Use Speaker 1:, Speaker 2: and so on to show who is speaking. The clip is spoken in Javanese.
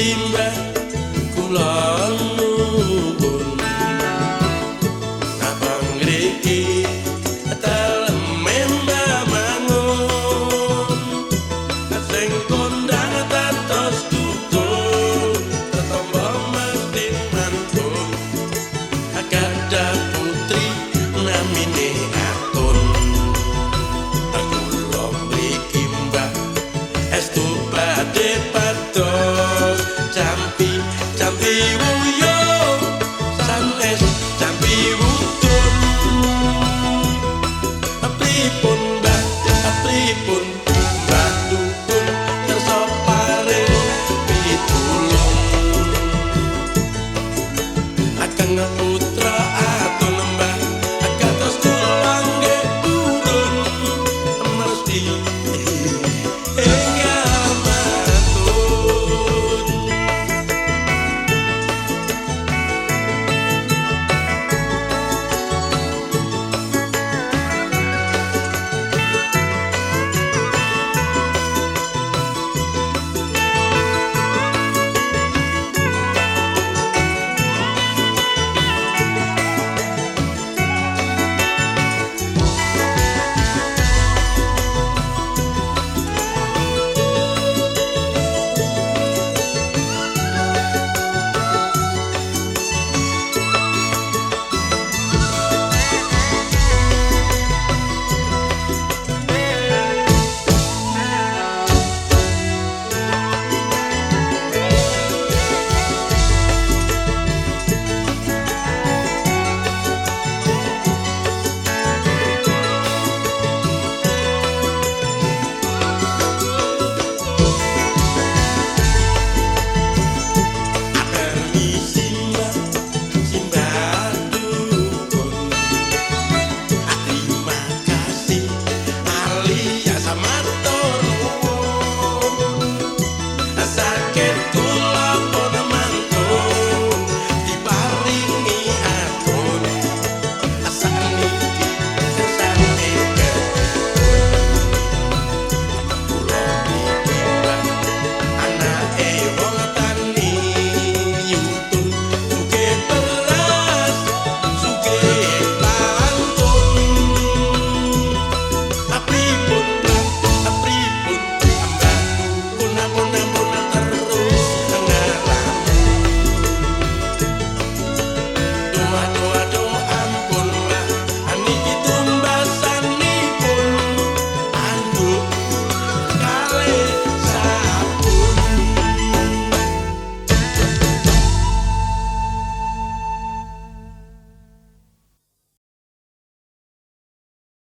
Speaker 1: Simba kula lubun Abang Riki